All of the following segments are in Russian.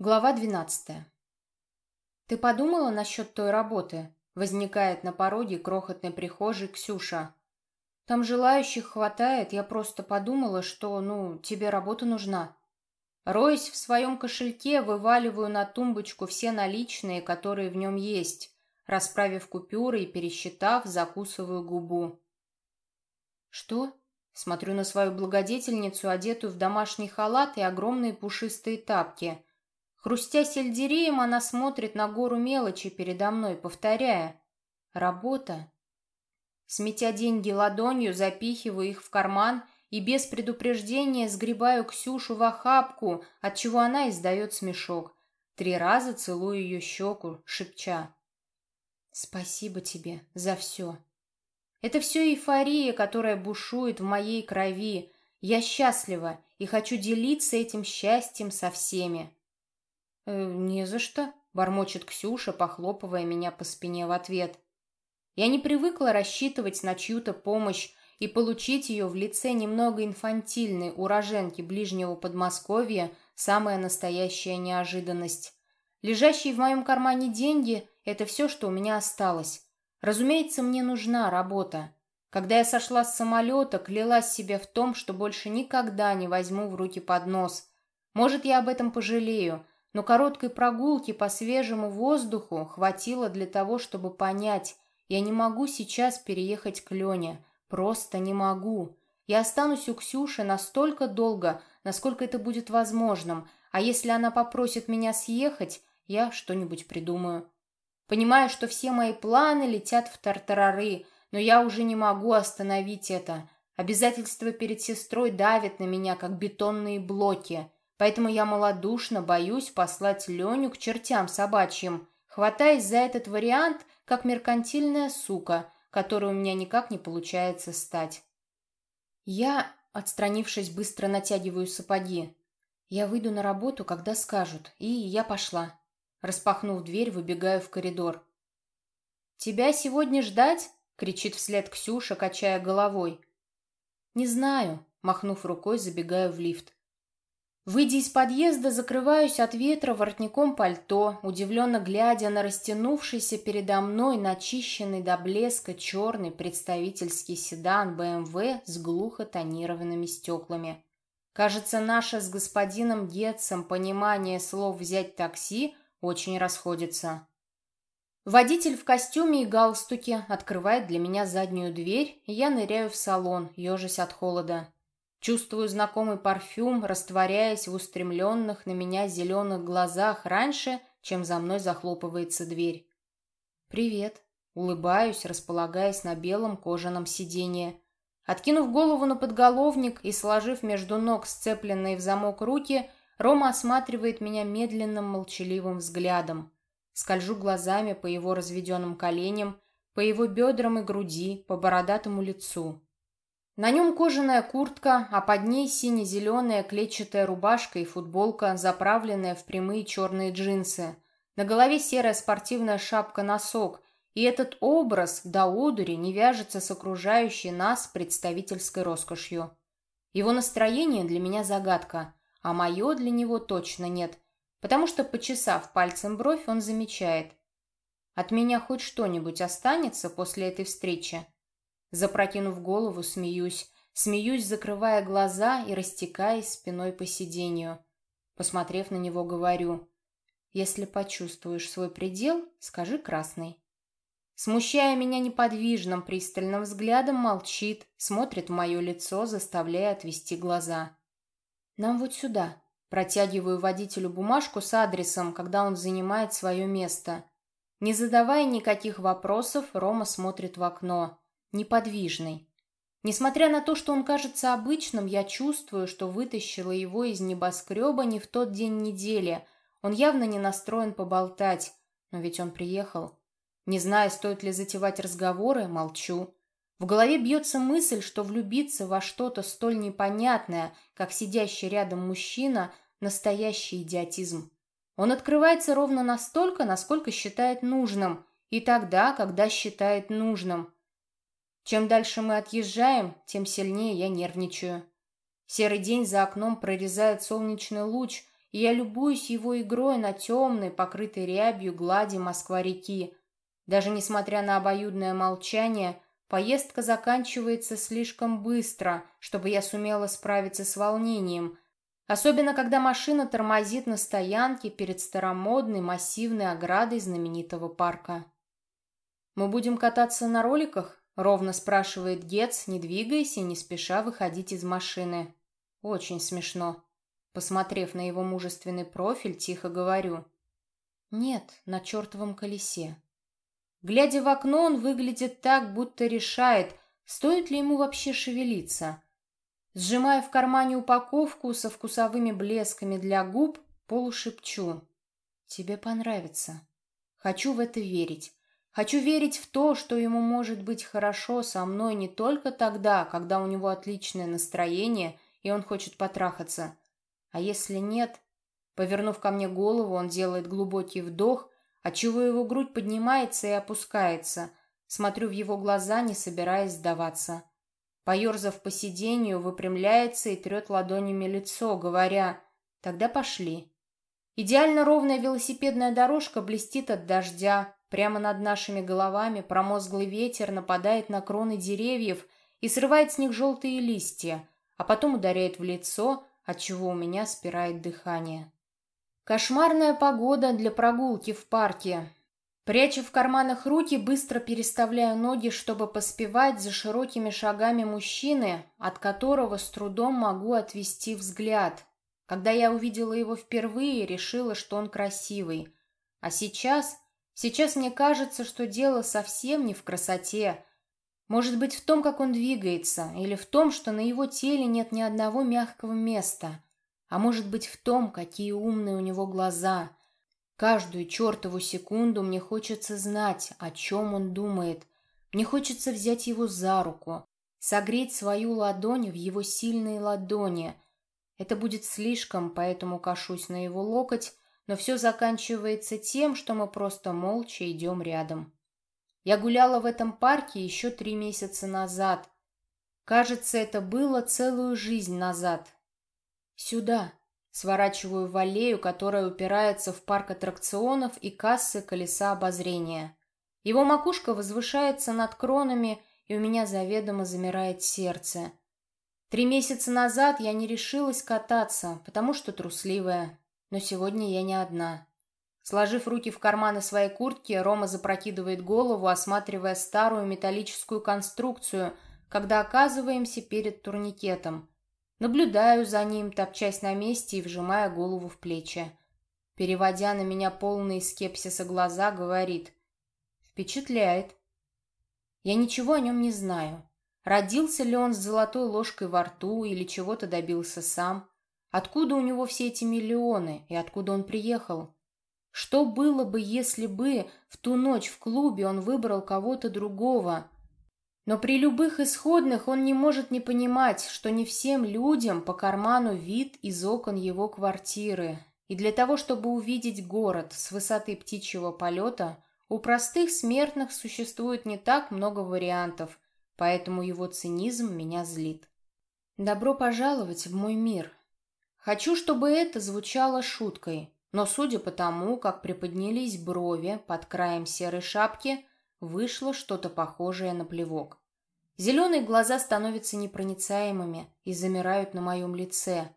Глава 12. «Ты подумала насчет той работы?» Возникает на пороге крохотной прихожей Ксюша. «Там желающих хватает, я просто подумала, что, ну, тебе работа нужна». Роясь в своем кошельке, вываливаю на тумбочку все наличные, которые в нем есть. Расправив купюры и пересчитав, закусываю губу. «Что?» Смотрю на свою благодетельницу, одетую в домашний халат и огромные пушистые тапки – Хрустя сельдереем, она смотрит на гору мелочи передо мной, повторяя «Работа». Сметя деньги ладонью, запихиваю их в карман и без предупреждения сгребаю Ксюшу в охапку, отчего она издает смешок. Три раза целую ее щеку, шепча «Спасибо тебе за все». Это все эйфория, которая бушует в моей крови. Я счастлива и хочу делиться этим счастьем со всеми. «Э, «Не за что», — бормочет Ксюша, похлопывая меня по спине в ответ. Я не привыкла рассчитывать на чью-то помощь и получить ее в лице немного инфантильной уроженки ближнего Подмосковья – самая настоящая неожиданность. Лежащие в моем кармане деньги – это все, что у меня осталось. Разумеется, мне нужна работа. Когда я сошла с самолета, клялась себе в том, что больше никогда не возьму в руки поднос. Может, я об этом пожалею – но короткой прогулки по свежему воздуху хватило для того, чтобы понять, я не могу сейчас переехать к Лене, просто не могу. Я останусь у Ксюши настолько долго, насколько это будет возможным, а если она попросит меня съехать, я что-нибудь придумаю. Понимаю, что все мои планы летят в тартарары, но я уже не могу остановить это. Обязательства перед сестрой давят на меня, как бетонные блоки. Поэтому я малодушно боюсь послать Леню к чертям собачьим, хватаясь за этот вариант, как меркантильная сука, которой у меня никак не получается стать. Я, отстранившись, быстро натягиваю сапоги. Я выйду на работу, когда скажут, и я пошла. Распахнув дверь, выбегаю в коридор. «Тебя сегодня ждать?» — кричит вслед Ксюша, качая головой. «Не знаю», — махнув рукой, забегаю в лифт. Выйдя из подъезда, закрываюсь от ветра воротником пальто, удивленно глядя на растянувшийся передо мной начищенный до блеска черный представительский седан BMW с глухо тонированными стеклами. Кажется, наше с господином Гетцем понимание слов «взять такси» очень расходится. Водитель в костюме и галстуке открывает для меня заднюю дверь, и я ныряю в салон, ежась от холода. Чувствую знакомый парфюм, растворяясь в устремленных на меня зеленых глазах раньше, чем за мной захлопывается дверь. «Привет», — улыбаюсь, располагаясь на белом кожаном сиденье. Откинув голову на подголовник и сложив между ног сцепленные в замок руки, Рома осматривает меня медленным молчаливым взглядом. Скольжу глазами по его разведенным коленям, по его бедрам и груди, по бородатому лицу. На нем кожаная куртка, а под ней сине-зеленая клетчатая рубашка и футболка, заправленная в прямые черные джинсы. На голове серая спортивная шапка-носок, и этот образ до одури не вяжется с окружающей нас представительской роскошью. Его настроение для меня загадка, а мое для него точно нет, потому что, почесав пальцем бровь, он замечает. «От меня хоть что-нибудь останется после этой встречи?» Запрокинув голову, смеюсь. Смеюсь, закрывая глаза и растекаясь спиной по сиденью. Посмотрев на него, говорю. «Если почувствуешь свой предел, скажи красный». Смущая меня неподвижным, пристальным взглядом, молчит, смотрит в мое лицо, заставляя отвести глаза. «Нам вот сюда». Протягиваю водителю бумажку с адресом, когда он занимает свое место. Не задавая никаких вопросов, Рома смотрит в окно неподвижный. Несмотря на то, что он кажется обычным, я чувствую, что вытащила его из небоскреба не в тот день недели. Он явно не настроен поболтать, но ведь он приехал. Не зная, стоит ли затевать разговоры, молчу. В голове бьется мысль, что влюбиться во что-то столь непонятное, как сидящий рядом мужчина, настоящий идиотизм. Он открывается ровно настолько, насколько считает нужным, и тогда, когда считает нужным – чем дальше мы отъезжаем, тем сильнее я нервничаю. Серый день за окном прорезает солнечный луч, и я любуюсь его игрой на темной, покрытой рябью глади Москва-реки. Даже несмотря на обоюдное молчание, поездка заканчивается слишком быстро, чтобы я сумела справиться с волнением, особенно когда машина тормозит на стоянке перед старомодной массивной оградой знаменитого парка. «Мы будем кататься на роликах?» — ровно спрашивает Гец, не двигаясь и не спеша выходить из машины. Очень смешно. Посмотрев на его мужественный профиль, тихо говорю. «Нет, на чертовом колесе». Глядя в окно, он выглядит так, будто решает, стоит ли ему вообще шевелиться. Сжимая в кармане упаковку со вкусовыми блесками для губ, полушепчу. «Тебе понравится. Хочу в это верить. Хочу верить в то, что ему может быть хорошо со мной не только тогда, когда у него отличное настроение и он хочет потрахаться. А если нет? Повернув ко мне голову, он делает глубокий вдох, отчего его грудь поднимается и опускается. Смотрю в его глаза, не собираясь сдаваться. Поерзав по сиденью, выпрямляется и трет ладонями лицо, говоря «Тогда пошли». Идеально ровная велосипедная дорожка блестит от дождя. Прямо над нашими головами промозглый ветер нападает на кроны деревьев и срывает с них желтые листья, а потом ударяет в лицо, отчего у меня спирает дыхание. Кошмарная погода для прогулки в парке. Пряча в карманах руки, быстро переставляю ноги, чтобы поспевать за широкими шагами мужчины, от которого с трудом могу отвести взгляд. Когда я увидела его впервые, решила, что он красивый. А сейчас... Сейчас мне кажется, что дело совсем не в красоте, может быть, в том, как он двигается, или в том, что на его теле нет ни одного мягкого места. А может быть, в том, какие умные у него глаза. Каждую чертову секунду мне хочется знать, о чем он думает. Мне хочется взять его за руку, согреть свою ладонь в его сильные ладони. Это будет слишком, поэтому кашусь на его локоть, но все заканчивается тем, что мы просто молча идем рядом. Я гуляла в этом парке еще три месяца назад. Кажется, это было целую жизнь назад. Сюда. Сворачиваю в аллею, которая упирается в парк аттракционов и кассы колеса обозрения. Его макушка возвышается над кронами, и у меня заведомо замирает сердце. Три месяца назад я не решилась кататься, потому что трусливая. Но сегодня я не одна. Сложив руки в карманы своей куртки, Рома запрокидывает голову, осматривая старую металлическую конструкцию, когда оказываемся перед турникетом. Наблюдаю за ним, топчась на месте и вжимая голову в плечи. Переводя на меня полные скепсиса глаза, говорит «Впечатляет». Я ничего о нем не знаю. Родился ли он с золотой ложкой во рту или чего-то добился сам? Откуда у него все эти миллионы и откуда он приехал? Что было бы, если бы в ту ночь в клубе он выбрал кого-то другого? Но при любых исходных он не может не понимать, что не всем людям по карману вид из окон его квартиры. И для того, чтобы увидеть город с высоты птичьего полета, у простых смертных существует не так много вариантов, поэтому его цинизм меня злит. Добро пожаловать в мой мир. Хочу, чтобы это звучало шуткой, но судя по тому, как приподнялись брови под краем серой шапки, вышло что-то похожее на плевок. Зеленые глаза становятся непроницаемыми и замирают на моем лице.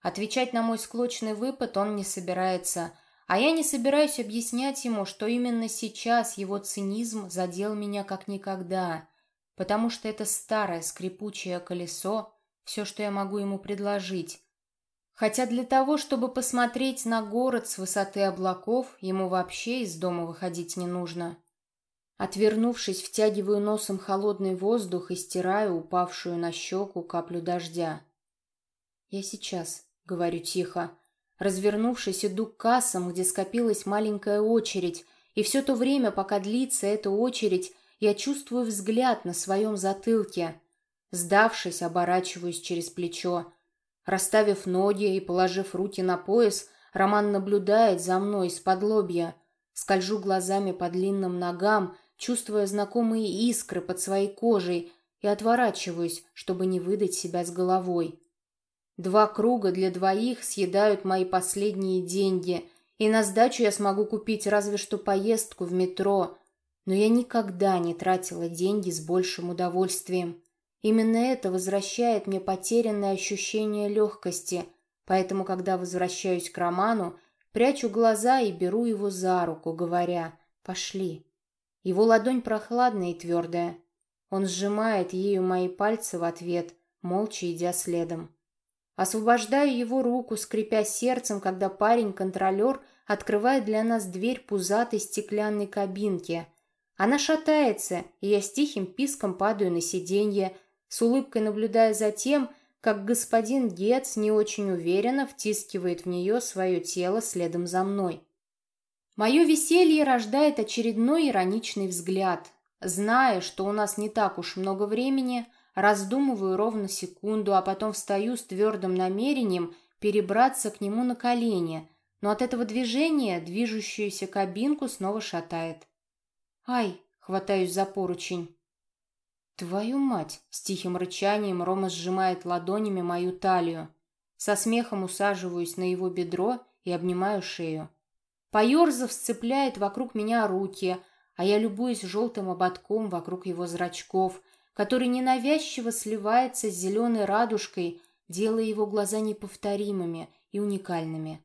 Отвечать на мой склочный выпад он не собирается, а я не собираюсь объяснять ему, что именно сейчас его цинизм задел меня как никогда, потому что это старое скрипучее колесо — все, что я могу ему предложить, Хотя для того, чтобы посмотреть на город с высоты облаков, ему вообще из дома выходить не нужно. Отвернувшись, втягиваю носом холодный воздух и стираю упавшую на щеку каплю дождя. «Я сейчас», — говорю тихо. Развернувшись, иду к кассам, где скопилась маленькая очередь, и все то время, пока длится эта очередь, я чувствую взгляд на своем затылке. Сдавшись, оборачиваюсь через плечо. Расставив ноги и положив руки на пояс, Роман наблюдает за мной из-под лобья. Скольжу глазами по длинным ногам, чувствуя знакомые искры под своей кожей, и отворачиваюсь, чтобы не выдать себя с головой. Два круга для двоих съедают мои последние деньги, и на сдачу я смогу купить разве что поездку в метро. Но я никогда не тратила деньги с большим удовольствием. Именно это возвращает мне потерянное ощущение легкости, поэтому, когда возвращаюсь к Роману, прячу глаза и беру его за руку, говоря «пошли». Его ладонь прохладная и твердая. Он сжимает ею мои пальцы в ответ, молча идя следом. Освобождаю его руку, скрипя сердцем, когда парень-контролер открывает для нас дверь пузатой стеклянной кабинки. Она шатается, и я с тихим писком падаю на сиденье, с улыбкой наблюдая за тем, как господин Гетц не очень уверенно втискивает в нее свое тело следом за мной. Мое веселье рождает очередной ироничный взгляд. Зная, что у нас не так уж много времени, раздумываю ровно секунду, а потом встаю с твердым намерением перебраться к нему на колени, но от этого движения движущуюся кабинку снова шатает. «Ай!» — хватаюсь за поручень. «Твою мать!» — с тихим рычанием Рома сжимает ладонями мою талию. Со смехом усаживаюсь на его бедро и обнимаю шею. Поерзав, сцепляет вокруг меня руки, а я любуюсь желтым ободком вокруг его зрачков, который ненавязчиво сливается с зеленой радужкой, делая его глаза неповторимыми и уникальными.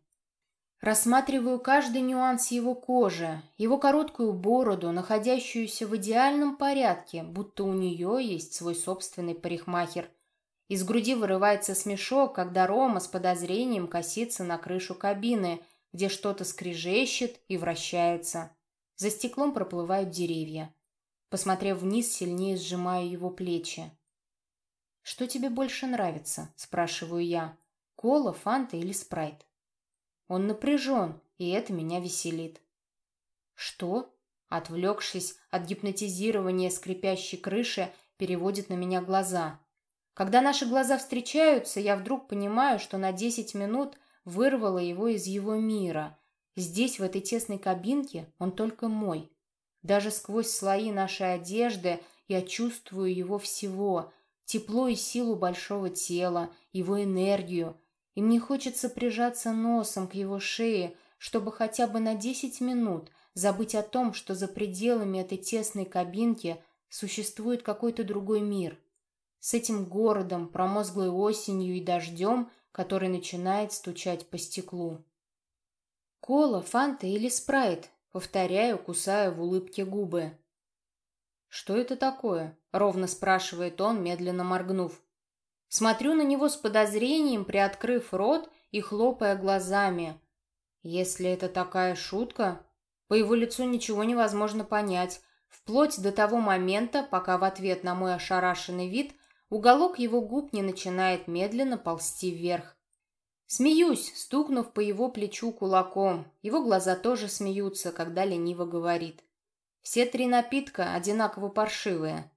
Рассматриваю каждый нюанс его кожи, его короткую бороду, находящуюся в идеальном порядке, будто у нее есть свой собственный парикмахер. Из груди вырывается смешок, когда Рома с подозрением косится на крышу кабины – где что-то скрежещет и вращается. За стеклом проплывают деревья. Посмотрев вниз, сильнее сжимаю его плечи. «Что тебе больше нравится?» – спрашиваю я. «Кола, фанта или спрайт?» Он напряжен, и это меня веселит. «Что?» Отвлекшись от гипнотизирования скрипящей крыши, переводит на меня глаза. Когда наши глаза встречаются, я вдруг понимаю, что на десять минут вырвала его из его мира. Здесь, в этой тесной кабинке, он только мой. Даже сквозь слои нашей одежды я чувствую его всего, тепло и силу большого тела, его энергию, и мне хочется прижаться носом к его шее, чтобы хотя бы на десять минут забыть о том, что за пределами этой тесной кабинки существует какой-то другой мир. С этим городом, промозглой осенью и дождем – который начинает стучать по стеклу. «Кола, фанта или спрайт?» Повторяю, кусая в улыбке губы. «Что это такое?» — ровно спрашивает он, медленно моргнув. Смотрю на него с подозрением, приоткрыв рот и хлопая глазами. Если это такая шутка, по его лицу ничего невозможно понять, вплоть до того момента, пока в ответ на мой ошарашенный вид Уголок его губ не начинает медленно ползти вверх. Смеюсь, стукнув по его плечу кулаком. Его глаза тоже смеются, когда лениво говорит. Все три напитка одинаково паршивые.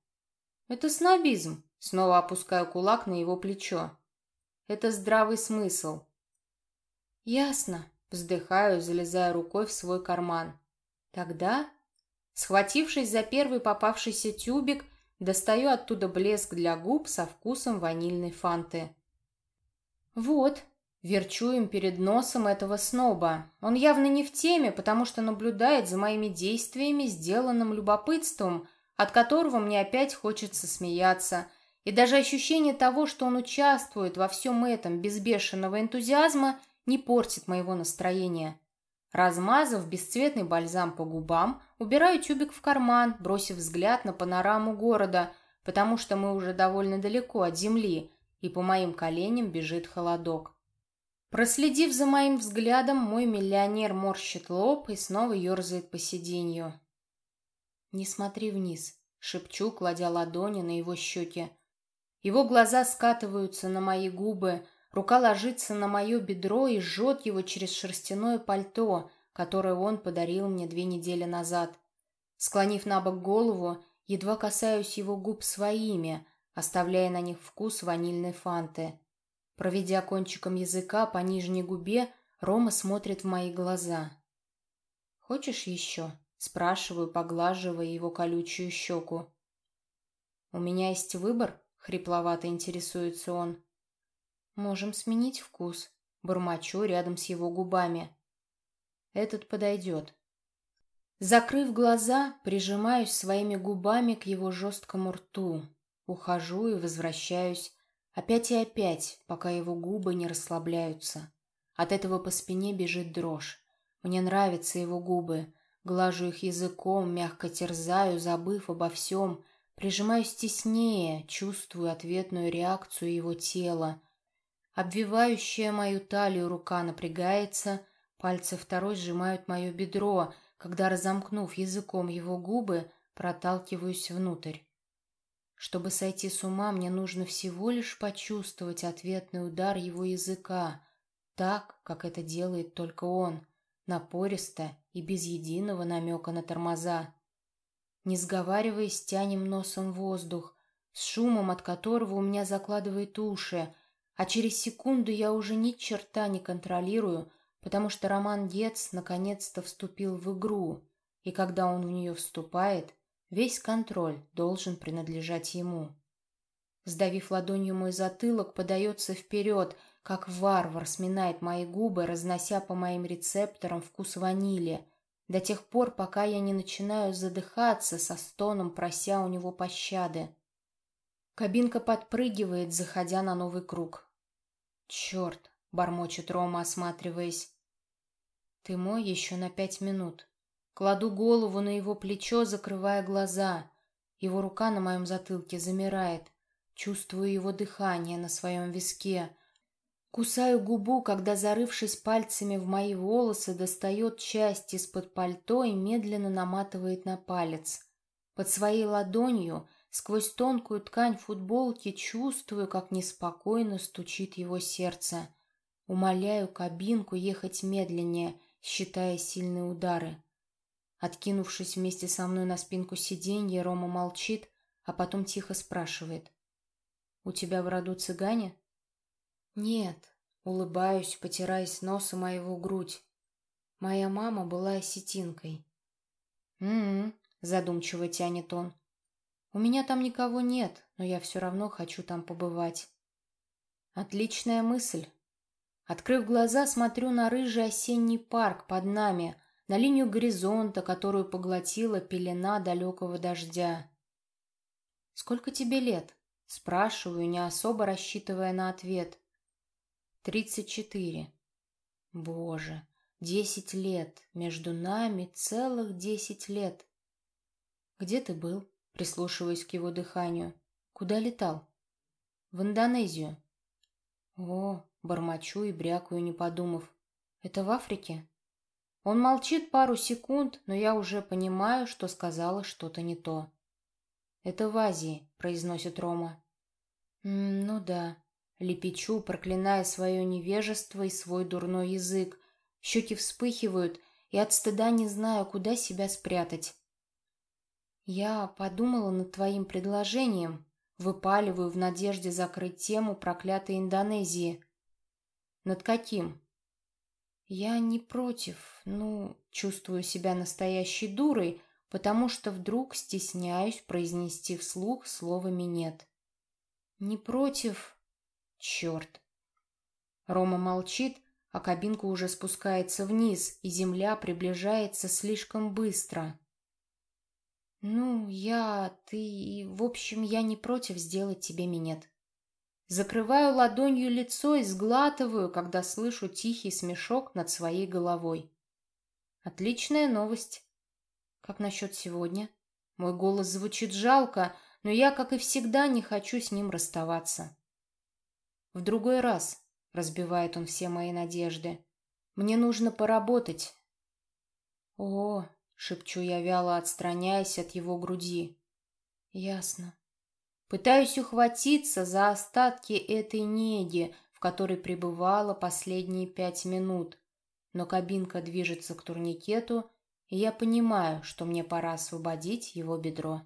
Это снобизм. Снова опускаю кулак на его плечо. Это здравый смысл. Ясно. Вздыхаю, залезая рукой в свой карман. Тогда, схватившись за первый попавшийся тюбик, Достаю оттуда блеск для губ со вкусом ванильной фанты. Вот, верчу им перед носом этого сноба. Он явно не в теме, потому что наблюдает за моими действиями, сделанным любопытством, от которого мне опять хочется смеяться. И даже ощущение того, что он участвует во всем этом без бешеного энтузиазма, не портит моего настроения. Размазав бесцветный бальзам по губам, убираю тюбик в карман, бросив взгляд на панораму города, потому что мы уже довольно далеко от земли, и по моим коленям бежит холодок. Проследив за моим взглядом, мой миллионер морщит лоб и снова ерзает по сиденью. «Не смотри вниз», — шепчу, кладя ладони на его щеки. Его глаза скатываются на мои губы, Рука ложится на мое бедро и жжет его через шерстяное пальто, которое он подарил мне две недели назад. Склонив на бок голову, едва касаюсь его губ своими, оставляя на них вкус ванильной фанты. Проведя кончиком языка по нижней губе, Рома смотрит в мои глаза. «Хочешь еще?» — спрашиваю, поглаживая его колючую щеку. «У меня есть выбор?» — хрипловато интересуется он. Можем сменить вкус. Бормочу рядом с его губами. Этот подойдет. Закрыв глаза, прижимаюсь своими губами к его жесткому рту. Ухожу и возвращаюсь. Опять и опять, пока его губы не расслабляются. От этого по спине бежит дрожь. Мне нравятся его губы. Глажу их языком, мягко терзаю, забыв обо всем. Прижимаюсь теснее, чувствую ответную реакцию его тела. Обвивающая мою талию рука напрягается, пальцы второй сжимают мое бедро, когда, разомкнув языком его губы, проталкиваюсь внутрь. Чтобы сойти с ума, мне нужно всего лишь почувствовать ответный удар его языка, так, как это делает только он, напористо и без единого намека на тормоза. Не сговариваясь, тянем носом воздух, с шумом от которого у меня закладывает уши, а через секунду я уже ни черта не контролирую, потому что Роман Дец наконец-то вступил в игру, и когда он в нее вступает, весь контроль должен принадлежать ему. Сдавив ладонью мой затылок, подается вперед, как варвар сминает мои губы, разнося по моим рецепторам вкус ванили, до тех пор, пока я не начинаю задыхаться со стоном, прося у него пощады. Кабинка подпрыгивает, заходя на новый круг. «Черт!» — бормочет Рома, осматриваясь. «Ты мой еще на пять минут». Кладу голову на его плечо, закрывая глаза. Его рука на моем затылке замирает. Чувствую его дыхание на своем виске. Кусаю губу, когда, зарывшись пальцами в мои волосы, достает часть из-под пальто и медленно наматывает на палец. Под своей ладонью, сквозь тонкую ткань футболки, чувствую, как неспокойно стучит его сердце. Умоляю кабинку ехать медленнее — считая сильные удары. Откинувшись вместе со мной на спинку сиденья, Рома молчит, а потом тихо спрашивает. «У тебя в роду цыгане?» «Нет», — улыбаюсь, потираясь носом о его грудь. «Моя мама была осетинкой». «М-м-м», задумчиво тянет он. «У меня там никого нет, но я все равно хочу там побывать». «Отличная мысль», Открыв глаза, смотрю на рыжий осенний парк под нами, на линию горизонта, которую поглотила пелена далекого дождя. «Сколько тебе лет?» — спрашиваю, не особо рассчитывая на ответ. «Тридцать четыре». «Боже, десять лет! Между нами целых десять лет!» «Где ты был?» — прислушиваясь к его дыханию. «Куда летал?» «В Индонезию». «О, Бормочу и брякаю, не подумав. «Это в Африке?» Он молчит пару секунд, но я уже понимаю, что сказала что-то не то. «Это в Азии», — произносит Рома. «М «Ну да», — лепечу, проклиная свое невежество и свой дурной язык. Щеки вспыхивают, и от стыда не знаю, куда себя спрятать. «Я подумала над твоим предложением», — выпаливаю в надежде закрыть тему проклятой Индонезии. Над каким? Я не против, ну, чувствую себя настоящей дурой, потому что вдруг стесняюсь произнести вслух слово «минет». Не против... Черт. Рома молчит, а кабинка уже спускается вниз, и земля приближается слишком быстро. «Ну, я... ты... в общем, я не против сделать тебе минет». Закрываю ладонью лицо и сглатываю, когда слышу тихий смешок над своей головой. Отличная новость. Как насчет сегодня? Мой голос звучит жалко, но я, как и всегда, не хочу с ним расставаться. В другой раз, разбивает он все мои надежды. Мне нужно поработать. О, шепчу я вяло, отстраняясь от его груди. Ясно. Пытаюсь ухватиться за остатки этой неги, в которой пребывала последние пять минут. Но кабинка движется к турникету, и я понимаю, что мне пора освободить его бедро.